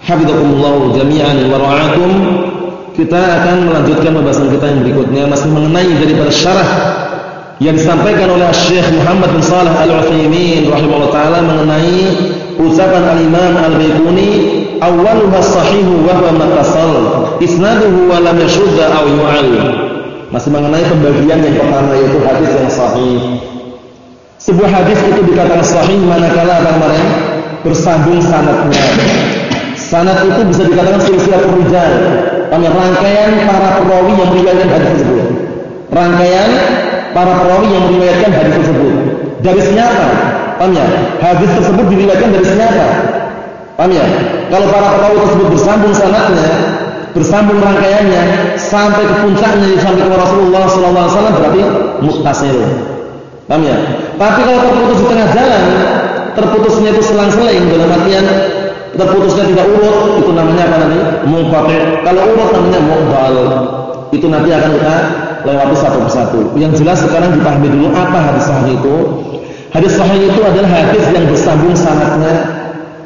Hafizakumullah jami'an wa ra'akum. Kita akan melanjutkan pembahasan kita yang berikutnya masih mengenai daripada syarah yang disampaikan oleh Syekh Muhammad bin Shalih Al-Utsaimin rahimahullah taala mengenai ucapan Al-Imam Al-Baiquni awwaluha sahihu wa huwa matasal isnaduhu wa lam yashudda aw yu'al. Masih mengenai pembagian yang pertama yaitu hadis yang sahih. Sebuah hadis itu dikatakan sahih manakala apa kemarin bersambung sanadnya Sanad itu bisa dikatakan silsilah rijal. Kami rangkaian para perawi yang meriwayatkan hadis tersebut. Rangkaian para perawi yang meriwayatkan hadis tersebut. Dari siapa? Paham ya? Hadis tersebut diriwayatkan dari siapa? Paham ya? Kalau para perawi tersebut bersambung sanadnya, bersambung rangkaiannya sampai ke puncaknya sampai ke Rasulullah sallallahu alaihi wasallam berarti muttasil. Paham ya? Tapi kalau terputus di tengah jalan, terputusnya itu selang-seling dalam artian terputusnya tidak urut itu namanya apa nanti munqati kalau urut namanya muqbal itu nanti akan kita lewati satu persatu. Yang jelas sekarang dipahami dulu apa hadis sahih itu. Hadis sahih itu adalah hadis yang bersambung sanadnya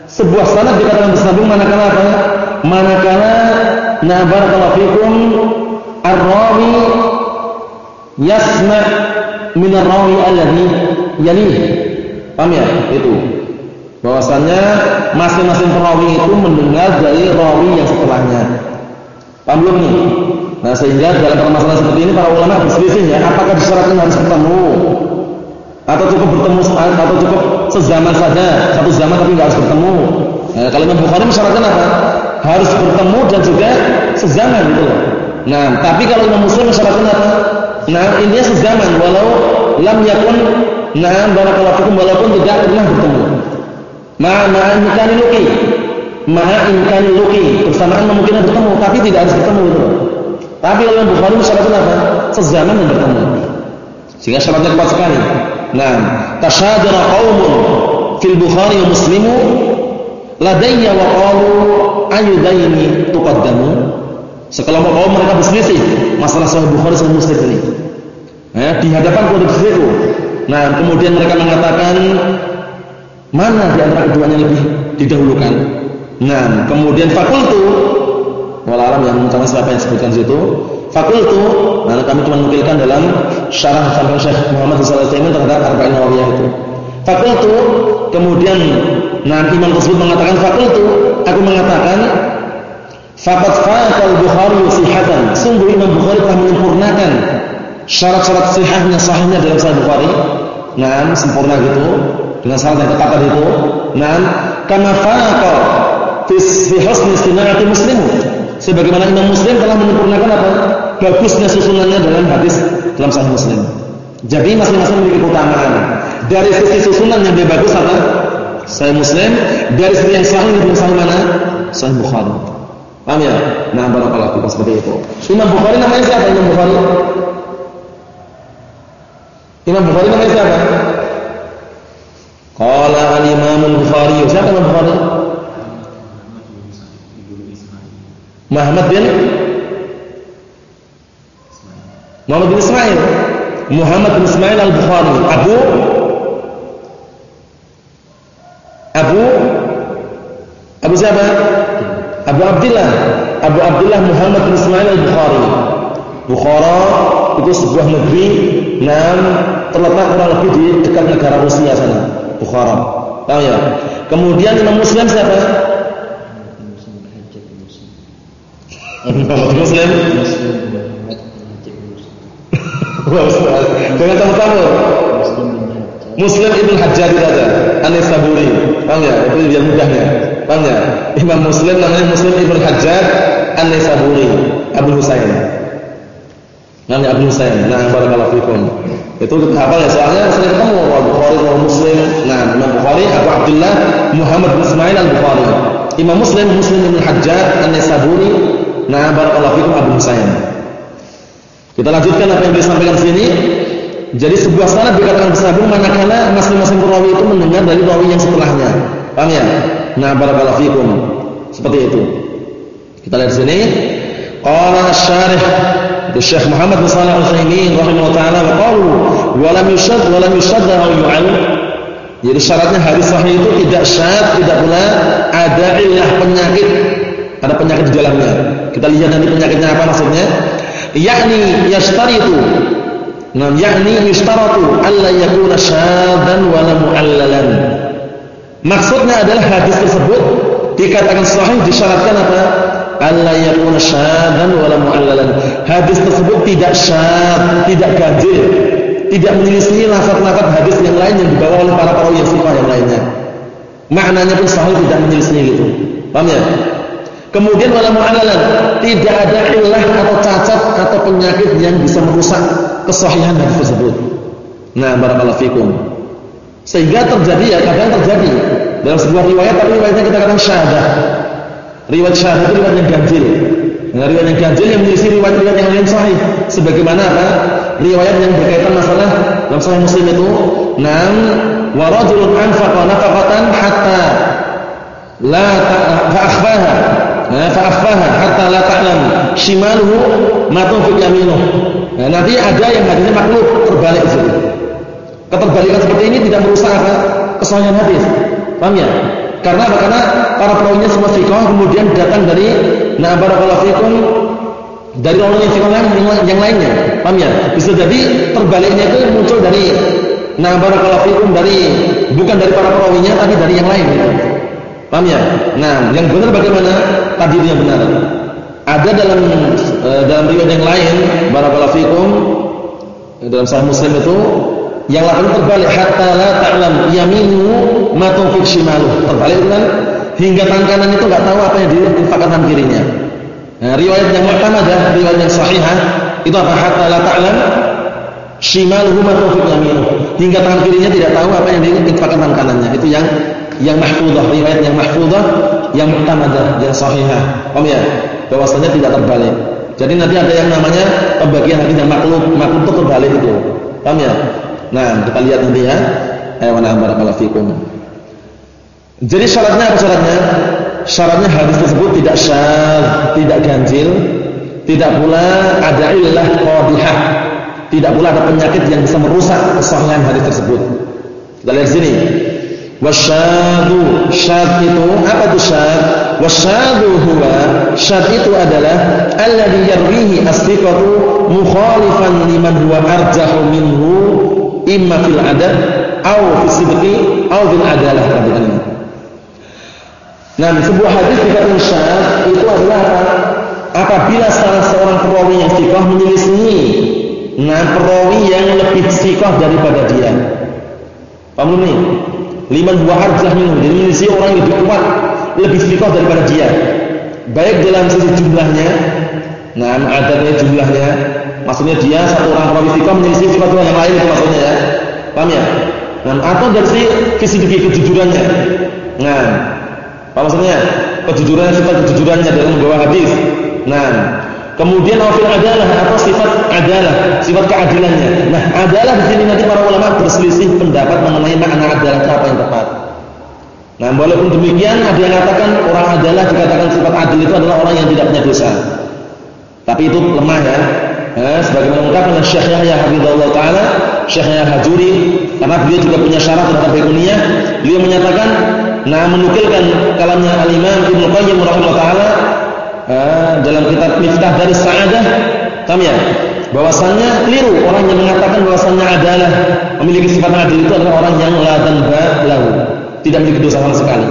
sebuah sanad dikatakan bersambung manakala apa? Manakala na barakallahu fikum ar-rawi yasma' min ar-rawi alladhi yalih. Paham ya? Itu bahwasannya masing-masing perawi itu mendengar dari rawi yang setelahnya. Paham belum nih? Nah sehingga dalam permasalahan seperti ini para ulama berselisih ya, apakah disyaratkan harus ketemu atau cukup bertemu atau cukup sezaman saja, satu zaman tapi nggak harus bertemu. Nah, kalau Imam Bukhari mensyaratkan apa? Harus bertemu dan juga sezaman gitu. Nah, tapi kalau Imam Muslim mensyaratkan apa? Nah, intinya sezaman walau lam yakun nah barakallahu walaupun tidak pernah bertemu. Ma'a imkani luki. Ma'a imkani luki. Bersamaan memungkinkan bertemu, tapi tidak harus bertemu itu. Tapi yang Bukhari syaratnya apa? Sezaman yang bertemu. Sehingga syaratnya kuat sekali. Nah, tasyadara qaumun fil Bukhari wa Muslimu ladayya wa qalu ayudaini tuqaddamu. Sekelompok kaum mereka berselisih masalah Sahih Bukhari dan Muslim ini. Nah, di hadapan kedua itu. Nah, kemudian mereka mengatakan Mana di antara keduanya lebih didahulukan? Nah, kemudian fakultu wala alam yang mengucapkan siapa yang sebutkan situ. Fakultu, nah kami cuma menukilkan dalam syarah sampai Syekh Muhammad sallallahu alaihi wasallam terhadap Arba'in Nawawiyah itu. Fakultu, kemudian nah imam tersebut mengatakan fakultu, aku mengatakan Fakat fatal Bukhari sihatan. Sungguh Imam Bukhari telah menyempurnakan syarat-syarat sihahnya sahihnya dalam Sahih Bukhari. Nah, sempurna gitu dengan syarat yang tadi itu. Nah, karena faqa fi husni istina'ati muslim. Sebagaimana Imam Muslim telah menyempurnakan apa? Bagusnya susunannya dalam hadis dalam Sahih Muslim. Jadi masing-masing memiliki keutamaan. Dari sisi susunan yang lebih bagus apa? Sahih Muslim. Dari sisi yang sahih lebih sahih mana? Sahih Bukhari. Paham ya? Nah, barakallahu fikum seperti itu. Imam Bukhari namanya siapa Imam Bukhari? Imam Bukhari namanya siapa? Al-Imam al-Bukhari. Siapa Imam Bukhari? Muhammad bin Muhammad bin Ismail. Muhammad bin Ismail al-Bukhari. Abu Abu Abu siapa? Abu Abdullah. Abu Abdullah Muhammad bin Ismail al-Bukhari. Bukhara itu sebuah negeri yang terletak kurang lebih di dekat negara Rusia sana. Bukhara. Tahu ya? Kemudian Imam Muslim siapa? Imam Muslim. Dengan tamu-tamu. Muslim Ibn Hajjaj itu ada. Anis Saburi. Paham ya? Itu biar mudahnya. Paham ya? Imam Muslim namanya Muslim Ibn Hajjaj Anis Saburi. Abu Husain. Namanya Abu Husain. Nah, barakallahu fikum. Itu hafal ya soalnya sering ketemu Bukhari Muslim. Nah, Imam Bukhari Abu Abdullah Muhammad bin Ismail Al Bukhari. Imam Muslim Muslim bin Hajjaj An-Naisaburi nah barakallahu fikum Abu Husain. Kita lanjutkan apa yang disampaikan sini. Jadi sebuah sanad dikatakan bersambung manakala masing-masing perawi itu mendengar dari rawi yang setelahnya. Paham ya? Nah barakallahu fikum. Seperti itu. Kita lihat sini. Qala asy-syarih Syekh Muhammad bin Shalih Al-Utsaimin rahimahullah taala wa qalu wa lam yushad wa lam yushad aw yu'al jadi syaratnya hadis sahih itu tidak syad, tidak pula ada ilah penyakit, ada penyakit di dalamnya. Kita lihat nanti penyakitnya apa maksudnya. Yakni yashtaritu. Nah, yakni yashtaratu alla yakuna syadan wa la mu'allalan. Maksudnya adalah hadis tersebut dikatakan sahih disyaratkan apa? Alla yakuna syadan wa la mu'allalan. Hadis tersebut tidak syad, tidak ganjil tidak menyelisih lafaz-lafaz hadis yang lain yang dibawa oleh para perawi yang sifat yang lainnya. Maknanya pun sahih tidak menyelisih gitu. Paham ya? Kemudian wala mu'alalan, tidak ada ilah atau cacat atau penyakit yang bisa merusak kesahihan hadis tersebut. Nah, barakallahu fikum. Sehingga terjadi ya kadang terjadi dalam sebuah riwayat tapi riwayatnya kita katakan syahadah. Riwayat syahadah itu riwayat yang ganjil. Nah, riwayat yang ganjil yang menyelisih riwayat-riwayat yang lain sahih. Sebagaimana apa? Riwayat yang berkaitan masalah dalam Sahih Muslim itu, "Nam wa rajulun anfaqa nafaqatan hatta la fa'akhfaha." Nah, fa'akhfaha hatta la ta'lam shimaluhu ma tunfiq yaminuh. Nah, nanti ada yang hadisnya makhluk terbalik itu. Keterbalikan seperti ini tidak merusak apa? Hadis. Paham ya? Karena? Karena para perawinya semua fiqh kemudian datang dari na barakallahu fikum dari orang yang yang, lainnya. Paham ya? Bisa jadi terbaliknya itu muncul dari nah barakallahu fikum dari bukan dari para perawinya tapi dari yang lain gitu. Paham ya? Nah, yang benar bagaimana? Tadirnya benar. Ada dalam e, dalam riwayat yang lain barakallahu fikum dalam sahih Muslim itu yang lain terbalik hatta la ta'lam yaminu ma tunfiq shimalu. Terbalik kan hingga tangan itu enggak tahu apa yang diinfakkan kirinya. Nah, riwayat yang mu'tamadah, riwayat yang sahihah itu apa? Hatta la ta'lam shimaluhu ma tunfiq yaminuh. Hingga tangan kirinya tidak tahu apa yang diinfakkan tangan kanannya. Itu yang yang mahfuzah, riwayat yang mahfuzah, yang mu'tamadah, yang sahihah. Paham ya? Bahwasanya tidak terbalik. Jadi nanti ada yang namanya pembagian hadis yang maklum, maklum itu terbalik itu. Paham ya? Nah, kita lihat nanti ya. Ayo barakallahu fikum. Jadi syaratnya apa syaratnya? Syaratnya hadis tersebut tidak syad, tidak ganjil, tidak pula ada illah qadihah, tidak pula ada penyakit yang bisa merusak kesahihan hadis tersebut. Kita lihat sini. Wasyadu, syad itu apa itu syad? Wasyadu huwa, syad itu adalah alladhi yarwihi as-thiqatu mukhalifan liman huwa arjahu minhu imma fil adad aw fi sidqi fil adalah ini. Nah, sebuah hadis dikatakan syad itu adalah apa? Apabila salah seorang perawi yang sikoh menyelisihi nah perawi yang lebih sikoh daripada dia. Paham ini? Liman huwa arjah minhu. Jadi orang yang lebih kuat, lebih sikoh daripada dia. Baik dalam sisi jumlahnya, nah adanya jumlahnya, maksudnya dia satu orang perawi sikoh menyelisih sifat yang lain itu maksudnya ya. Paham ya? Nah, atau dari sisi kejujurannya. Nah, apa maksudnya? Kejujuran sifat kejujurannya dalam membawa hadis. Nah, kemudian awfil adalah atau sifat adalah, sifat keadilannya. Nah, adalah di sini nanti para ulama berselisih pendapat mengenai makna adalah apa yang tepat. Nah, walaupun demikian ada yang mengatakan orang adalah dikatakan sifat adil itu adalah orang yang tidak punya dosa. Tapi itu lemah ya. Eh, sebagaimana mengungkapkan Syekh Yahya Habibullah taala, Syekh Yahya Hajuri karena beliau juga punya syarat terhadap baikunia, beliau menyatakan Nah menukilkan kalamnya Al-Imam Ibnu Qayyim rahimahullah taala uh, dalam kitab Miftah dari Sa'adah kami ya? Bahwasannya keliru orang yang mengatakan bahwasannya adalah memiliki sifat adil itu adalah orang yang la tanba lahu tidak memiliki dosa sama sekali.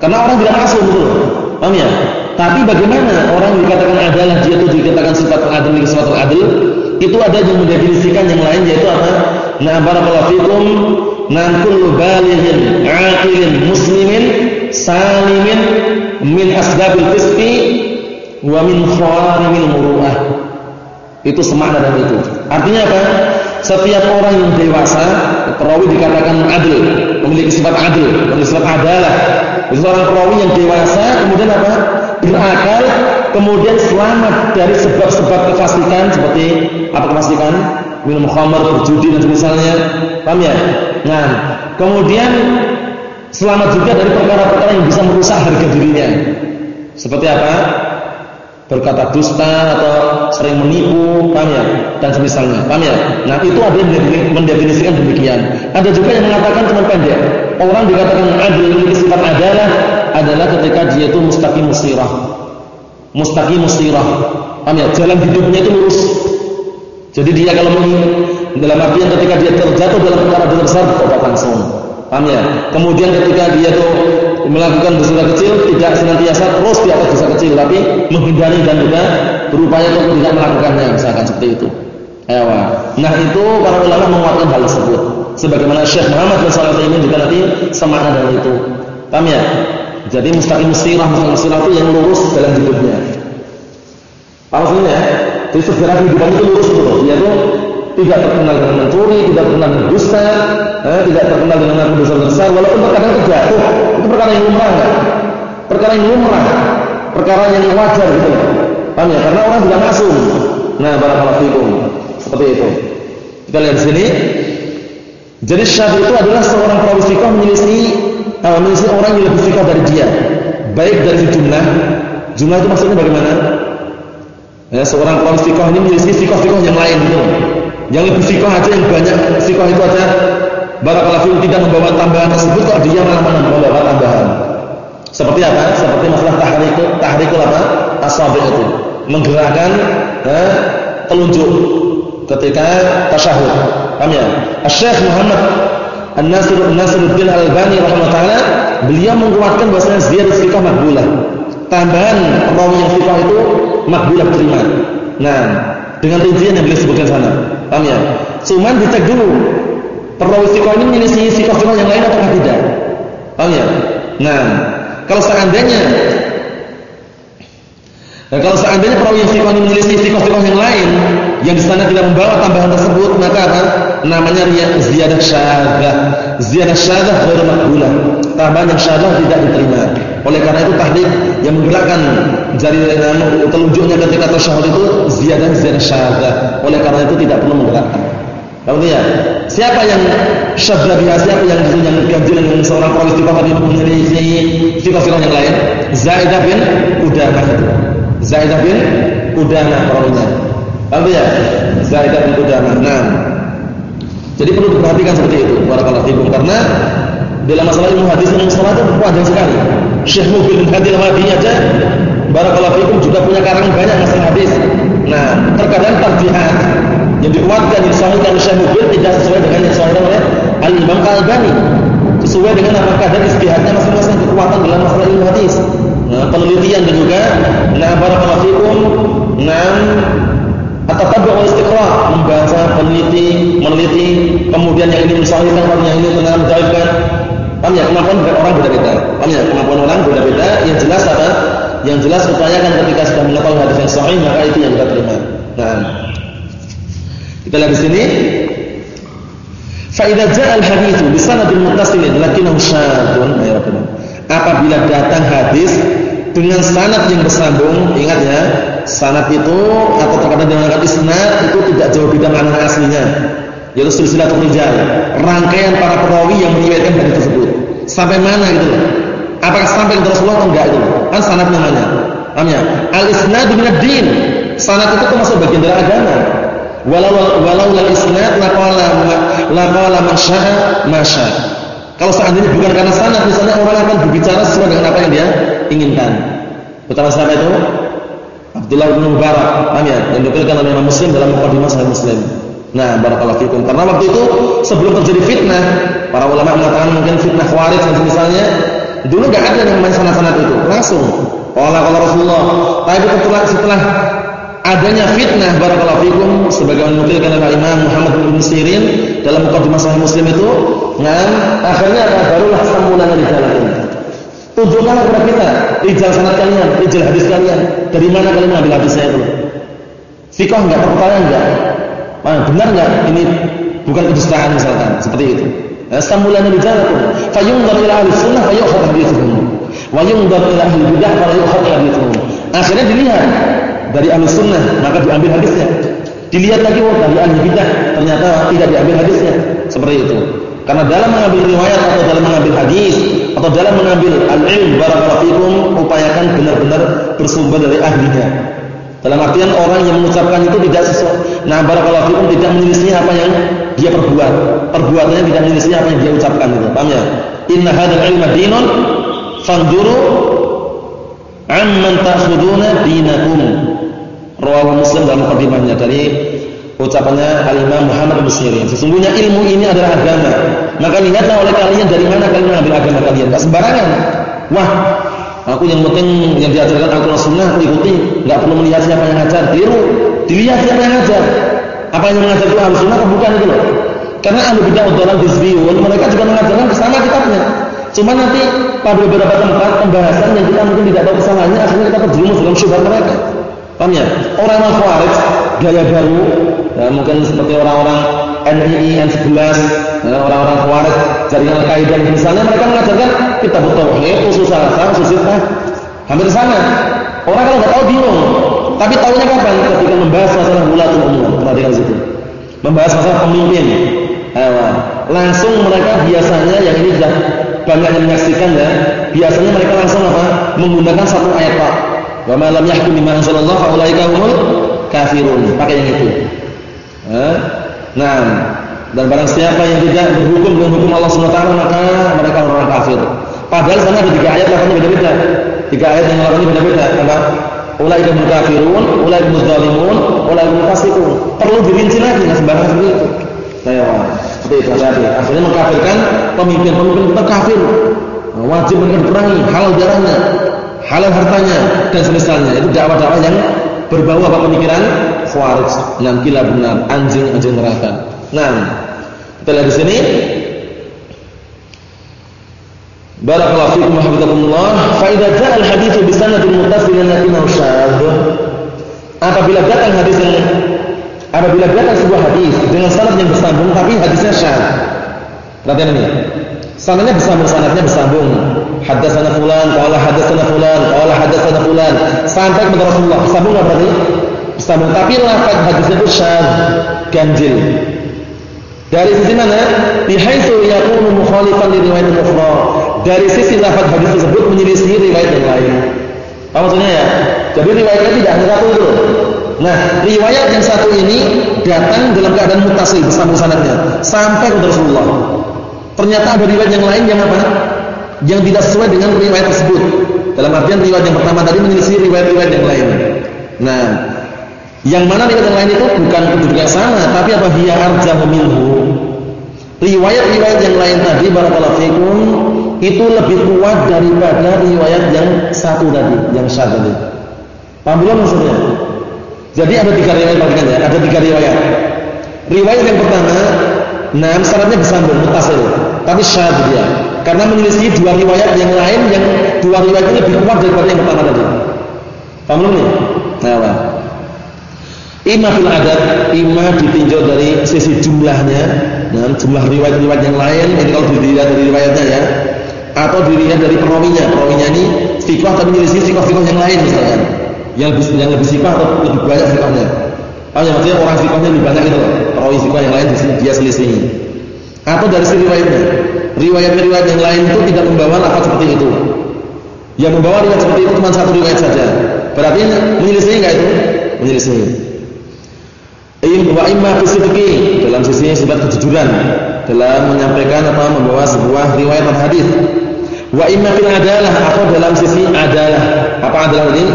Karena orang tidak masuk betul? Paham ya? Tapi bagaimana orang dikatakan adalah dia itu dikatakan sifat adil memiliki sifat adil itu ada yang mendefinisikan yang lain yaitu apa? Nah barakallahu fikum nan kullu balighin aqilin muslimin salimin min asbabil fisqi wa min khawarimil muru'ah itu semakna dan itu artinya apa setiap orang yang dewasa perawi dikatakan adil memiliki sifat adil memiliki sifat adalah itu orang perawi yang dewasa kemudian apa? Berakal, kemudian selamat dari sebab-sebab kefasikan seperti apa kefasikan? Minum khamar, berjudi dan misalnya. Paham ya? Nah, kemudian selamat juga dari perkara-perkara yang bisa merusak harga dirinya. Seperti apa? berkata dusta atau sering menipu, paham ya? Dan semisalnya, paham ya? Nah, itu ada yang mendefinisikan demikian. Ada juga yang mengatakan cuma pendek. Orang dikatakan adil ini sifat adalah adalah ketika dia itu mustaqim musirah. Mustaqim musirah. Paham ya? Jalan hidupnya itu lurus. Jadi dia kalau dalam artian ketika dia terjatuh dalam perkara besar bertobat langsung. Paham ya? Kemudian ketika dia tuh melakukan dosa kecil tidak senantiasa terus di atas dosa kecil tapi menghindari dan juga berupaya untuk tidak melakukannya misalkan seperti itu. Ewa. Nah itu para ulama menguatkan hal tersebut. Sebagaimana Syekh Muhammad bin Shalih ini juga nanti semakna dengan itu. Paham ya? Jadi mustaqim mustirah, mustaqim mustirah itu yang lurus dalam hidupnya. Paham maksudnya? Jadi segera kehidupan itu lurus loh. Yaitu tidak terkenal dengan mencuri, tidak terkenal dengan dusta, eh, tidak terkenal dengan melakukan dosa besar, walaupun perkara itu jatuh, itu perkara yang lumrah enggak? Perkara yang lumrah, perkara yang wajar gitu. Paham ya? Karena orang tidak masuk. Nah, barakallahu fikum. Seperti itu. Kita lihat di sini. Jadi syahid itu adalah seorang perawi fikih menyelisih uh, menyelisih orang yang lebih fikih dari dia. Baik dari jumlah, jumlah itu maksudnya bagaimana? Ya, seorang perawi fikih ini menyelisih fikih-fikih yang lain gitu. Yang lebih fikoh aja yang banyak fikoh itu aja barakallahu tidak membawa tambahan tersebut kok dia malah membawa tambahan. Seperti apa? Seperti masalah tahrik tahrikul apa? Asabi itu. Menggerakkan eh, telunjuk ketika tasyahud. Paham ya? Syekh Muhammad An-Nasir Nasiruddin Al-Albani rahimahullah beliau menguatkan bahwasanya ziyadah fikah makbulah. Tambahan perawi yang fikah itu makbulah terima. Nah, dengan rincian yang beliau sebutkan sana. Paham ya? Cuman dicek dulu perawi sikoh ini menyelisih sikoh-sikoh yang lain atau tidak. Paham ya? Nah, kalau seandainya Nah, kalau seandainya perawi yang ini menyelisih sikoh-sikoh yang lain yang di sana tidak membawa tambahan tersebut, maka apa? Namanya ziyadah syadzah. Ziyadah syadzah ghairu maqbulah. Tambahan yang syadzah tidak diterima. Oleh karena itu tahdik yang menggerakkan jari telunjuknya ketika tasyahud itu ziyadah ziyadah syadzah. Oleh karena itu tidak perlu menggerakkan. Kemudian siapa yang syadzah biha siapa yang yang ganjil dengan seorang perawi sikoh tadi menyelisih sikoh-sikoh yang lain? Zaidah bin Udamah itu. Zaidah bin Udana perawinya. Paham ya? Zaidah bin Udana. Nah. Jadi perlu diperhatikan seperti itu. Barakallahu fikum karena dalam masalah ilmu hadis dan mustalah itu panjang sekali. Syekh Mubil bin Hadil Wadi aja barakallahu fikum juga punya karangan banyak masalah hadis. Nah, terkadang tarjihat yang dikuatkan yang disahihkan Syekh Mubil tidak sesuai dengan yang disahihkan oleh Al-Imam Al-Albani. Sesuai dengan apa kadar istihadnya masing-masing kekuatan dalam masalah ilmu hadis nah, penelitian dan juga nah barakallahu fikum atatabu' wal istiqra membaca peneliti meneliti kemudian yang ini mensahihkan yang ini benar menjawabkan paham ya? Kemampuan orang beda-beda paham ya? Kemampuan orang beda-beda yang jelas apa? Yang jelas upayakan ketika sudah mengetahui hadis yang sahih maka itu yang kita terima. Nah. Kita lihat di sini. Fa idza ja'a al-hadits bi sanadin muttasilin lakinnahu syadun ya apabila datang hadis dengan sanad yang bersambung, ingat ya, sanad itu atau terkadang dengan isnad itu tidak jauh beda makna aslinya. Yaitu silsilatul rijal, rangkaian para perawi yang meriwayatkan hadis tersebut. Sampai mana gitu. Apakah sampai ke Rasulullah atau enggak itu? Kan sanad namanya. Paham ya? Al-isnad min ad-din. Sanad itu termasuk bagian dari agama. Walau walau la isnad laqala laqala man syaa ma syaa. Kalau seandainya bukan karena sanad, misalnya orang akan berbicara sesuai dengan apa yang dia inginkan. Betapa siapa itu? Abdullah bin Mubarak, paham ya? Yang dikatakan oleh Imam Muslim dalam mukadimah Sahih Muslim. Nah, barakallahu fikum. Karena waktu itu sebelum terjadi fitnah, para ulama mengatakan mungkin fitnah khawarij dan misalnya dulu enggak ada yang namanya sanad-sanad itu. Langsung qala qala Rasulullah. Tapi setelah setelah adanya fitnah barakallahu fikum sebagaimana dinukilkan oleh Imam Muhammad bin Sirin dalam mukadimah Sahih Muslim itu, nah akhirnya apa? Barulah sambulan jalan Tunjukkanlah kepada kita rijal sanad kalian, rijal hadis kalian. Dari mana kalian mengambil hadisnya itu? Fikah enggak terpercaya enggak? Mana benar enggak ini bukan kedustaan misalkan seperti itu. Sambulan rijalakum fayunzar ila ahli sunnah fayu'khadh hadithuhum. Wa ila ahli bidah fala yukhad hadithuhum. Akhirnya dilihat dari ahli sunnah maka diambil hadisnya. Dilihat lagi oh dari ahli bidah ternyata tidak diambil hadisnya. Seperti itu. Karena dalam mengambil riwayat atau dalam mengambil hadis atau dalam mengambil al-ilm barakallahu upayakan benar-benar bersumber dari ahlinya. Dalam artian orang yang mengucapkan itu tidak sesuai. Nah, barakallahu fikum tidak menyelisih apa yang dia perbuat. Perbuatannya tidak menyelisih apa yang dia ucapkan itu. Paham ya? Inna hadzal ilma dinun fanzuru amman ta'khuduna dinakum. Rawahu Muslim dalam mukadimahnya dari ucapannya Al-Imam Muhammad bin. Sesungguhnya ilmu ini adalah agama. Maka lihatlah oleh kalian dari mana kalian mengambil agama kalian. Enggak sembarangan. Wah, Aku yang penting yang diajarkan Al-Quran Sunnah ikuti, nggak perlu melihat siapa yang ngajar. Tiru, dilihat siapa yang ngajar. Apa yang mengajar itu Al Sunnah bukan itu loh. Karena ahli bidah dalam disbiun mereka juga mengajarkan bersama kitabnya. Cuma nanti pada beberapa tempat pembahasan yang kita mungkin tidak tahu kesalahannya, akhirnya kita terjerumus dalam syubhat mereka. Paham ya? Orang yang khawarij gaya baru, ya, mungkin seperti orang-orang NII N11, ya, orang-orang khawarij jaringan Al-Qaeda misalnya mereka mengajarkan kita butuh usul salah, usul sifat. Hampir sana. Orang kalau nggak tahu bingung. Tapi tahunya kapan? Ketika membahas masalah mulatul umum. Perhatikan situ. Membahas masalah pemimpin. Ewa. Langsung mereka biasanya yang ini sudah banyak yang menyaksikan ya. Biasanya mereka langsung apa? Menggunakan satu ayat Pak. Wa ma lam yahkum bima anzalallah fa ulaika humul kafirun. Pakai yang itu. Nah, dan barang siapa yang tidak berhukum dengan hukum Allah SWT maka mereka orang kafir. Padahal sana ada tiga ayat lakukan beda-beda. Tiga ayat yang lakukan beda-beda. Apa? Ulaika kafirun, ulaika zalimun, ulaika fasiqun. Perlu dirinci lagi nggak sembarangan seperti itu. Saya seperti itu hati Akhirnya mengkafirkan pemimpin-pemimpin kita kafir. Wajib mereka diperangi, halal darahnya, halal hartanya dan semisalnya. Itu dakwah-dakwah yang berbau apa pemikiran khawarij. Yang gila benar, anjing-anjing neraka. Nah, kita lihat di sini. Barakallahu fiikum wa hafizakumullah. Fa idza jaa al-hadits bi sanadin muttasilin lakinahu syadz. Apabila datang hadis yang apabila datang sebuah hadis dengan sanad yang bersambung tapi hadisnya syadz. Perhatian ini. Sanadnya bersambung, sanadnya bersambung. Hadatsana fulan, qala hadatsana fulan, qala hadatsana fulan sampai kepada Rasulullah. Bersambung apa berarti? Bersambung tapi lafaz hadisnya itu syadz, ganjil. Dari sisi mana? Bihaitsu yakunu mukhalifan li riwayat ukhra. Dari sisi lafaz hadis tersebut menyelisih riwayat yang lain. Apa maksudnya ya? Jadi riwayatnya tidak hanya satu itu. Nah, riwayat yang satu ini datang dalam keadaan mutasil bersambung sanadnya sampai ke Rasulullah. Ternyata ada riwayat yang lain yang apa? Yang tidak sesuai dengan riwayat tersebut. Dalam artian riwayat yang pertama tadi menyelisih riwayat-riwayat yang lain. Nah, yang mana riwayat yang lain itu bukan kedudukan sama, tapi apa dia arjahu minhu. Riwayat-riwayat yang lain tadi barakallahu fikum itu lebih kuat daripada riwayat yang satu tadi, yang satu tadi. Paham belum maksudnya? Jadi ada tiga riwayat perhatikan ya, ada tiga riwayat. Riwayat yang pertama, nah syaratnya bersambung mutasil, tapi syad dia. Karena menyelisih dua riwayat yang lain yang dua riwayat ini lebih kuat daripada yang pertama tadi. Paham belum nih? Nah, Ima fil adat, ima ditinjau dari sisi jumlahnya, nah, jumlah riwayat-riwayat yang lain, ini kalau dilihat dari riwayatnya ya, atau dilihat dari perawinya, perawinya ini fikah tapi menyelisih fikah-fikah yang lain misalkan, yang lebih yang lebih sifat atau lebih banyak fikahnya. Oh ya maksudnya orang fikahnya lebih banyak itu, perawi fikah yang lain dia selisih. Atau dari sisi riwayatnya, riwayat-riwayat yang lain itu tidak membawa apa seperti itu. Yang membawa riwayat seperti itu cuma satu riwayat saja. Berarti menyelisih enggak itu? Menyelisih wa imma fi dalam sisi sifat kejujuran dalam menyampaikan atau membawa sebuah riwayat atau hadis. Wa imma fil adalah atau dalam sisi adalah. Apa adalah ini?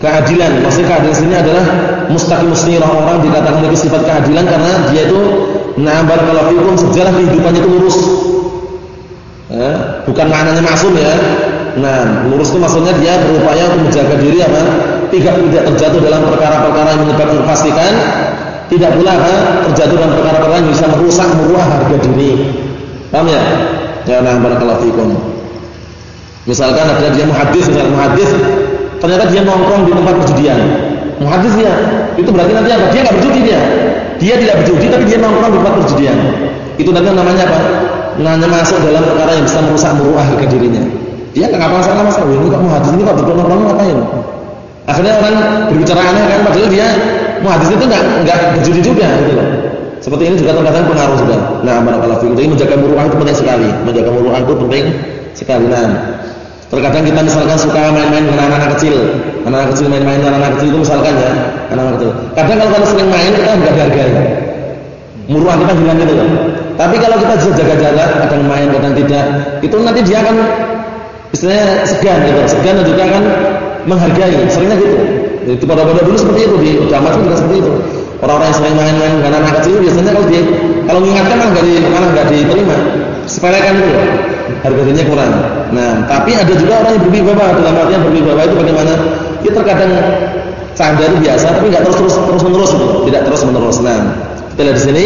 Keadilan. Maksudnya keadilan sini adalah mustaqim musnirah orang dikatakan memiliki sifat keadilan karena dia itu na'am kalau fikum sejarah kehidupannya itu lurus. Eh, bukan maknanya maksum ya. Nah, lurus itu maksudnya dia berupaya untuk menjaga diri apa? Tidak tidak terjatuh dalam perkara-perkara yang menyebabkan kepastikan tidak pula apa, terjatuh dalam perkara-perkara yang bisa merusak meruah harga diri. Paham ya? Ya nah barakallahu fikum. Misalkan ada dia muhadis, misalkan muhadis, ternyata dia nongkrong di tempat perjudian. Muhadis itu berarti nanti apa? Dia nggak berjudi dia. Dia tidak berjudi tapi dia nongkrong di tempat perjudian. Itu nanti namanya apa? Namanya masuk dalam perkara yang bisa merusak meruah harga dirinya. Dia nggak masalah masalah. Ini kok mau hadis ini kok orang ngapain? Akhirnya orang berbicara aneh kan, padahal dia mau hadis itu nggak nggak berjudi juga gitu loh. Seperti ini juga terkadang pengaruh juga. Nah, barakallahu fiikum. Jadi menjaga muruah itu penting sekali. Menjaga muruah itu penting sekali. Nah, terkadang kita misalkan suka main-main. Anak-anak kecil main-main anak kecil itu misalkan ya, anak-anak kecil. Kadang kalau kita sering main kita enggak dihargai. Muruah kita hilang gitu loh. Tapi kalau kita jaga jarak, kadang main, kadang tidak, itu nanti dia akan istilahnya segan gitu. Segan dan juga akan menghargai. Seringnya gitu. Itu pada-pada dulu seperti itu di zaman juga seperti itu. Orang-orang yang sering main-main dengan anak kecil biasanya kalau dia kalau mengingatkan malah enggak di malah enggak diterima. Sepelekan itu harganya kurang. Nah, tapi ada juga orang yang berwibawa dalam artian berwibawa itu bagaimana? Dia terkadang canda itu biasa tapi enggak terus terus terus menerus itu, tidak terus menerus. Nah, kita lihat di sini.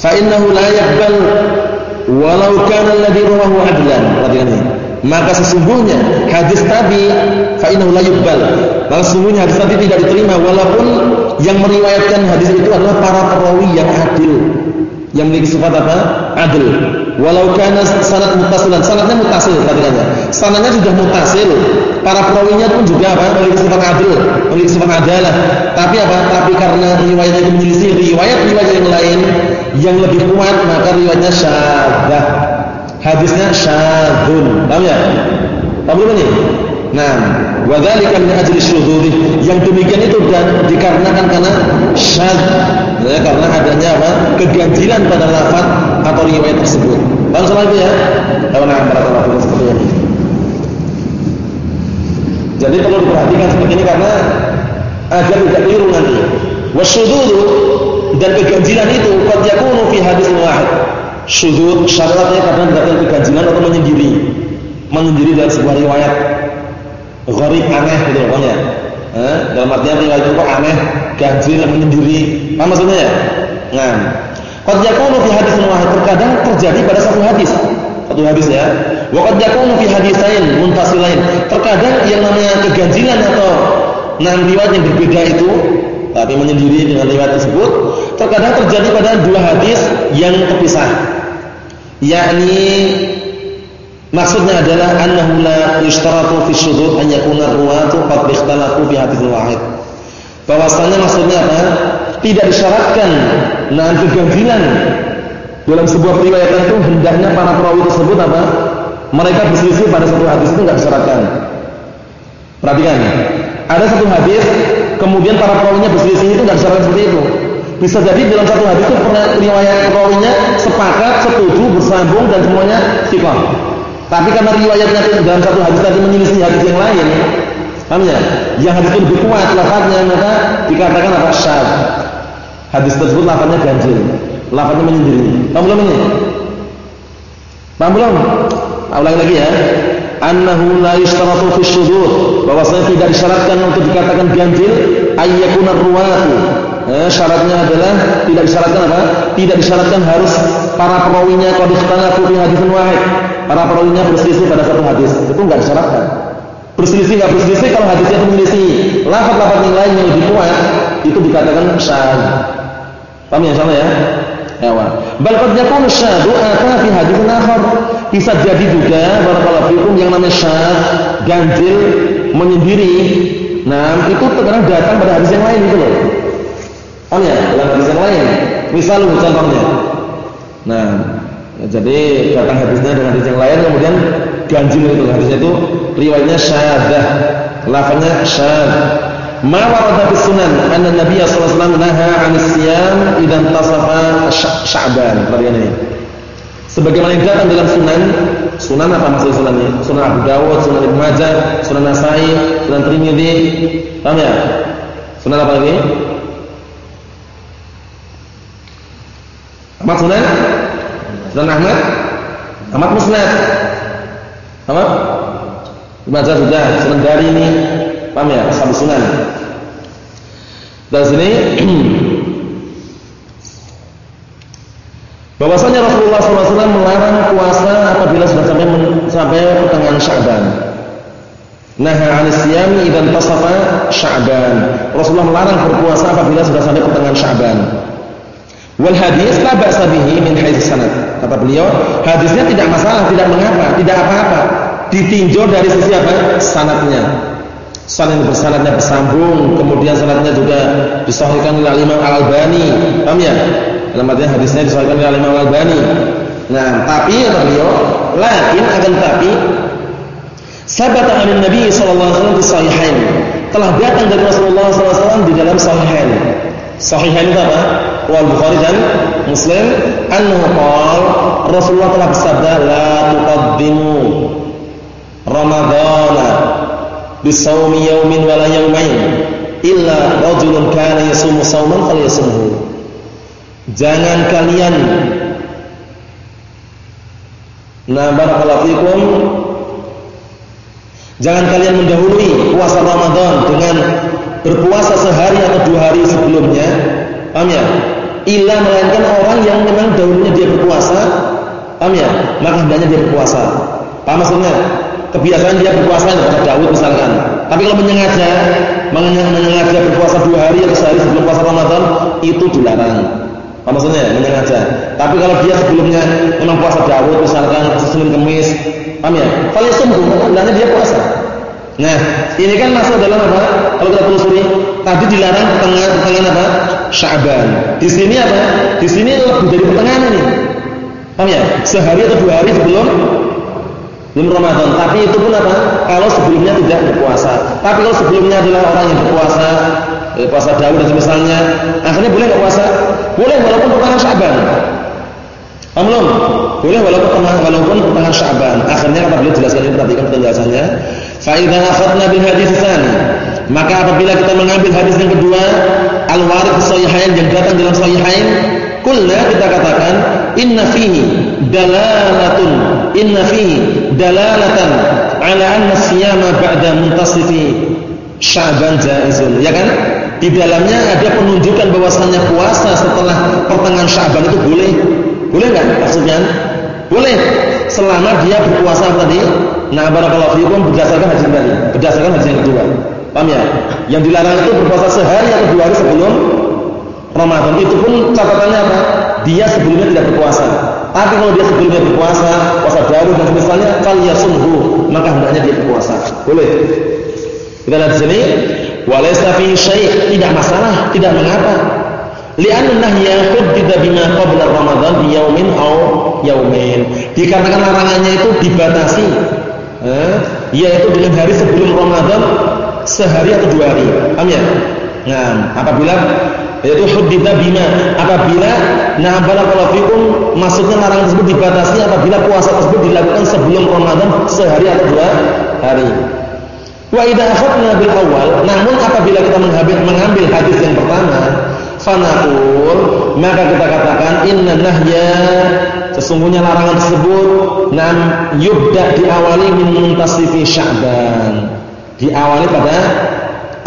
Fa innahu la yaqbal walau kana alladhi rawahu adlan. Perhatikan ini maka sesungguhnya hadis tadi fa innahu la yuqbal maka sesungguhnya hadis tadi tidak diterima walaupun yang meriwayatkan hadis itu adalah para perawi yang adil yang memiliki sifat apa? adil walau kana sanad muttasilan sanadnya muttasil katanya sanadnya sudah muttasil para perawinya pun juga apa memiliki sifat adil memiliki sifat adalah tapi apa tapi karena riwayat itu menyelisih riwayat-riwayat yang lain yang lebih kuat maka riwayatnya syadzah hadisnya syadzun. Paham ya? Paham belum ini? Nah, wa dzalika min ajli syudzuri. Yang demikian itu dan dikarenakan karena syadz, ya, karena adanya apa? keganjilan pada lafaz atau riwayat tersebut. Soal itu ya? Kalau nah barakallahu seperti ini. Jadi perlu diperhatikan seperti ini karena agar tidak keliru nanti. Wasyudzuru dan keganjilan itu qad yakunu fi hadis wahid Syudud syaratnya kadang datang keganjilan atau menyendiri. Menyendiri dalam sebuah riwayat. Gharib aneh gitu pokoknya. Eh, dalam artian riwayat itu kok aneh, ganjil, menyendiri. Apa maksudnya ya? Nah, qad yakunu fi hadis wahid terkadang terjadi pada satu hadis. Satu hadis ya. Wa qad yakunu fi hadisain muntasilain. Terkadang yang namanya keganjilan atau nah riwayat yang berbeda itu tapi menyendiri dengan riwayat tersebut terkadang terjadi pada dua hadis yang terpisah yakni maksudnya adalah annahu la yushtaratu fi syudud an yakuna ruwatu qad ikhtalafu fi haditsin wahid bahwasanya maksudnya apa tidak disyaratkan nah keganjilan dalam sebuah riwayat itu hendaknya para perawi tersebut apa mereka berselisih pada satu hadis itu enggak disyaratkan perhatikan ada satu hadis kemudian para perawinya berselisih itu nggak secara seperti itu. Bisa jadi dalam satu hadis itu riwayat perawinya sepakat, setuju, bersambung dan semuanya sikoh. Tapi karena riwayatnya dalam satu hadis tadi menyelisih hadis yang lain, paham ya? Yang hadis itu lebih kuat lafaznya maka dikatakan apa syad. Hadis tersebut lafaznya ganjil, lafaznya menyendiri. Paham belum ini? Paham belum? Ulangi lagi ya annahu la yushtaratu fi syudur bahwasanya tidak disyaratkan untuk dikatakan ganjil ayyakuna ruwatu eh, syaratnya adalah tidak disyaratkan apa tidak disyaratkan harus para perawinya qad ikhtalafu fi haditsin wahid para perawinya berselisih pada satu hadis itu enggak disyaratkan berselisih enggak berselisih kalau hadisnya itu menyelisih lafaz-lafaz yang lain yang lebih kuat itu dikatakan syadz paham ya insyaallah ya hewan. Bal qad yakunu syadu ata fi haditsin akhar. Bisa jadi juga barakallahu fikum yang namanya syad, ganjil, menyendiri. Nah, itu terkadang datang pada hadis yang lain itu loh. Oh ya, dalam hadis yang lain. Misal contohnya. Nah, jadi datang hadisnya dengan hadis yang lain kemudian ganjil itu hadisnya itu riwayatnya syadah, lafaznya syad. Ma warada sunan anna Nabi sallallahu alaihi wasallam naha 'anil siyam idan tasafa Sya'ban. Perhatikan ini. Sebagaimana yang datang dalam sunan, sunan apa maksud ini? Sunan Abu Dawud, Sunan Ibnu Majah, Sunan Nasai, Sunan Tirmidzi. Paham ya? Sunan apa lagi? Ahmad Sunan? Sunan Ahmad? Ahmad Musnad. Ahmad? Majah sudah, Sunan Dari ini Paham ya? Ashab sunan. Dan sini bahwasanya Rasulullah SAW melarang puasa apabila sudah sampai sampai pertengahan Sya'ban. Naha 'anis siyami idan tasafa Sya'ban. Rasulullah melarang berpuasa apabila sudah sampai pertengahan Sya'ban. Wal hadis la ba'sa bihi min haitsu sanad. Kata beliau, hadisnya tidak masalah, tidak mengapa, tidak apa-apa. Ditinjau dari sisi apa? Sanadnya. Sanad bersanadnya bersambung, kemudian sanadnya juga disahihkan oleh Imam Al-Albani. Paham ya? Dalam artian hadisnya disahihkan oleh Imam Al-Albani. Nah, tapi kata beliau, lakin akan tapi sabata an Nabi sallallahu alaihi wasallam. Telah datang dari Rasulullah sallallahu alaihi wasallam di dalam sahihain. Sahihain itu apa? Wal Bukhari dan Muslim annahu qala Rasulullah telah bersabda la tuqaddimu Ramadhana bisawmi yawmin wala yawmain illa rajulun kana yasumu sawman falyasumhu. Jangan kalian Nah, barakallahu fikum. Jangan kalian mendahului puasa Ramadan dengan berpuasa sehari atau dua hari sebelumnya. Paham ya? Illa melainkan orang yang memang dahulunya dia berpuasa. Paham ya? Maka hendaknya dia berpuasa. Paham maksudnya? Kebiasaan dia berpuasa pada Daud misalkan. Tapi kalau menyengaja, menyengaja berpuasa dua hari atau sehari sebelum puasa Ramadan, itu dilarang. Apa maksudnya? Menyengaja. Tapi kalau dia sebelumnya memang puasa Daud misalkan Senin Kemis, paham ya? Kalau sembuh, hendaknya dia puasa. Nah, ini kan masuk dalam apa? Kalau kita telusuri, tadi dilarang pertengahan pertengahan apa? Sya'ban. Di sini apa? Di sini lebih dari pertengahan ini. Paham ya? Sehari atau dua hari sebelum belum Ramadan. Tapi itu pun apa? Kalau sebelumnya tidak berpuasa. Tapi kalau sebelumnya adalah orang yang berpuasa, eh, puasa Daud dan misalnya, akhirnya boleh nggak puasa? Boleh walaupun pertengahan Syaban. Paham Boleh walaupun pertengahan walaupun pertengahan Syaban. Akhirnya kata beliau jelaskan ini perhatikan penjelasannya. Fa idza akhadna bil hadis tsani, maka apabila kita mengambil hadis yang kedua, al-warid sahihain yang datang dalam sahihain, kulna kita katakan inna fihi dalalatun inna fihi dalalatan ala anna siyama ba'da muntasifi Sya'ban jaizun, ya kan? Di dalamnya ada penunjukan bahwasannya puasa setelah pertengahan Sya'ban itu boleh. Boleh enggak maksudnya? Boleh selama dia berpuasa tadi. Nah, barakallahu fikum berdasarkan hadis tadi, berdasarkan hadis yang kedua. Paham ya? Yang dilarang itu berpuasa sehari atau dua hari sebelum Ramadan. Itu pun catatannya apa? Dia sebelumnya tidak berpuasa. Tapi kalau dia sebelumnya berpuasa, puasa baru dan misalnya kal yasumhu, maka hendaknya dia berpuasa. Boleh. Kita lihat di sini, walaysa fi syai' tidak masalah, tidak mengapa. Li'anna nahya huddida bima qabla Ramadan bi yaumin aw yaumin. Dikarenakan larangannya itu dibatasi eh, yaitu dengan hari sebelum Ramadan sehari atau dua hari. Paham ya? Nah, apabila yaitu huddida bima apabila nah barakallahu fikum maksudnya larangan tersebut dibatasi apabila puasa tersebut dilakukan sebelum Ramadan sehari atau dua hari. Wa idza akhadna bil awal, namun apabila kita mengambil hadis yang pertama, fanaqul, maka kita katakan inna nahya sesungguhnya larangan tersebut nam yubda diawali min muntasifi Sya'ban. Diawali pada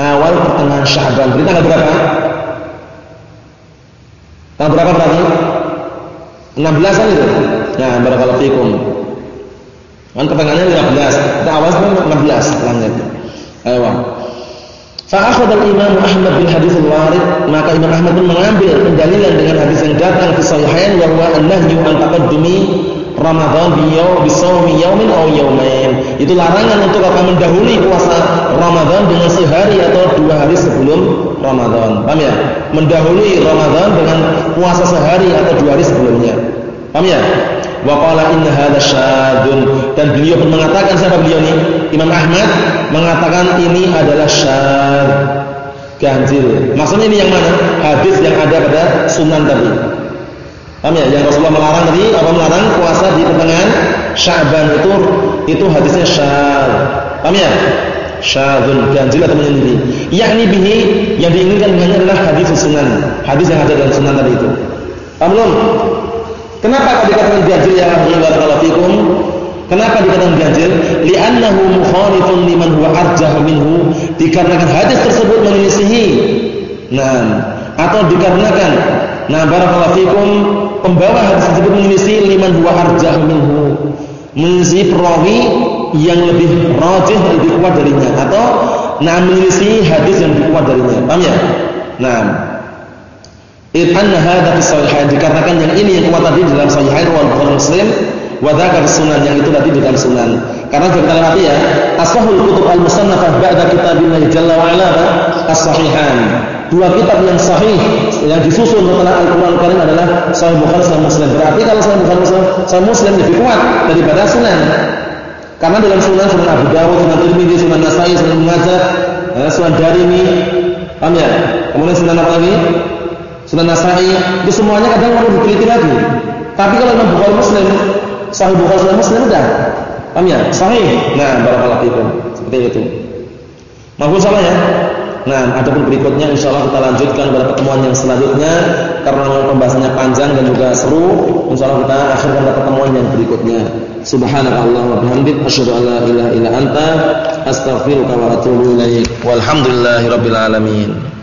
awal pertengahan Sya'ban. Berarti tanggal berapa? Tanggal berapa berarti? 16 kan itu? Nah, barakallahu fikum. Kan pertengahannya 15. Kita awal 16 langit. Ayo. Fa'akhadha al-Imam Ahmad bil hadis al-warid, maka Imam Ahmad pun mengambil pendalilan dengan hadis yang datang di sahihain wa huwa an-nahyu an taqaddumi Ramadan bi yaum bi shaumi yaumin aw yaumain. Itu larangan untuk apa mendahului puasa Ramadan dengan sehari atau dua hari sebelum Ramadan. Paham ya? Mendahului Ramadan dengan puasa sehari atau dua hari sebelumnya. Paham ya? Wa qala inna hadza syadun dan beliau pun mengatakan siapa beliau ini? Imam Ahmad mengatakan ini adalah syad ganjil. Maksudnya ini yang mana? Hadis yang ada pada sunan tadi. Paham ya? Yang Rasulullah melarang tadi apa melarang puasa di pertengahan Sya'ban itu itu hadisnya syad. Paham ya? Ganjil atau menyendiri. Yakni bihi yang diinginkan dengannya adalah hadis sunan. Hadis yang ada dalam sunan tadi itu. Paham belum? Kenapa dikatakan ganjil ya barakallahu fikum? Kenapa dikatakan ganjil? Li'annahu mukhalifun liman huwa arjah minhu. Dikarenakan hadis tersebut menyelisihi. Nah, atau dikarenakan nah barakallahu fikum pembawa hadis tersebut menyelisihi liman huwa arjah minhu. Menyelisihi perawi yang lebih rajih lebih kuat darinya atau nah menyelisihi hadis yang lebih kuat darinya. Paham ya? Nah, Id anna hadha fi sahihain dikarenakan yang ini yang kuat tadi dalam sahihain wa Bukhari Muslim wa dzakar sunan yang itu tadi di dalam sunan. Karena kita lihat ya, asahul kutub al-musannafah ba'da kitabillah jalla wa ala as-sahihan. Dua kitab yang sahih yang disusun setelah Al-Qur'an Karim adalah Sahih Bukhari dan Muslim. Berarti kalau Sahih Bukhari Muslim, Sahih Muslim lebih kuat daripada sunan. Karena dalam sunan sunan Abu Dawud, sunan Tirmidzi, sunan Nasai, sunan Majah, eh, sunan Darimi, paham ya? Kemudian sunan apa lagi? Sunan Nasai, itu semuanya kadang perlu diteliti lagi. Tapi kalau Imam Bukhari Muslim, Sahih Bukhari Sahih Muslim udah. Paham ya? Sahih. Nah, barakallahu fikum. Seperti itu. Maafkan salah ya? Nah, adapun berikutnya insyaallah kita lanjutkan pada pertemuan yang selanjutnya karena pembahasannya panjang dan juga seru. Insyaallah kita akhirkan pada pertemuan yang berikutnya. Subhanallah wa bihamdik asyhadu an la ilaha illa anta astaghfiruka wa atubu ilaik. Walhamdulillahirabbil alamin.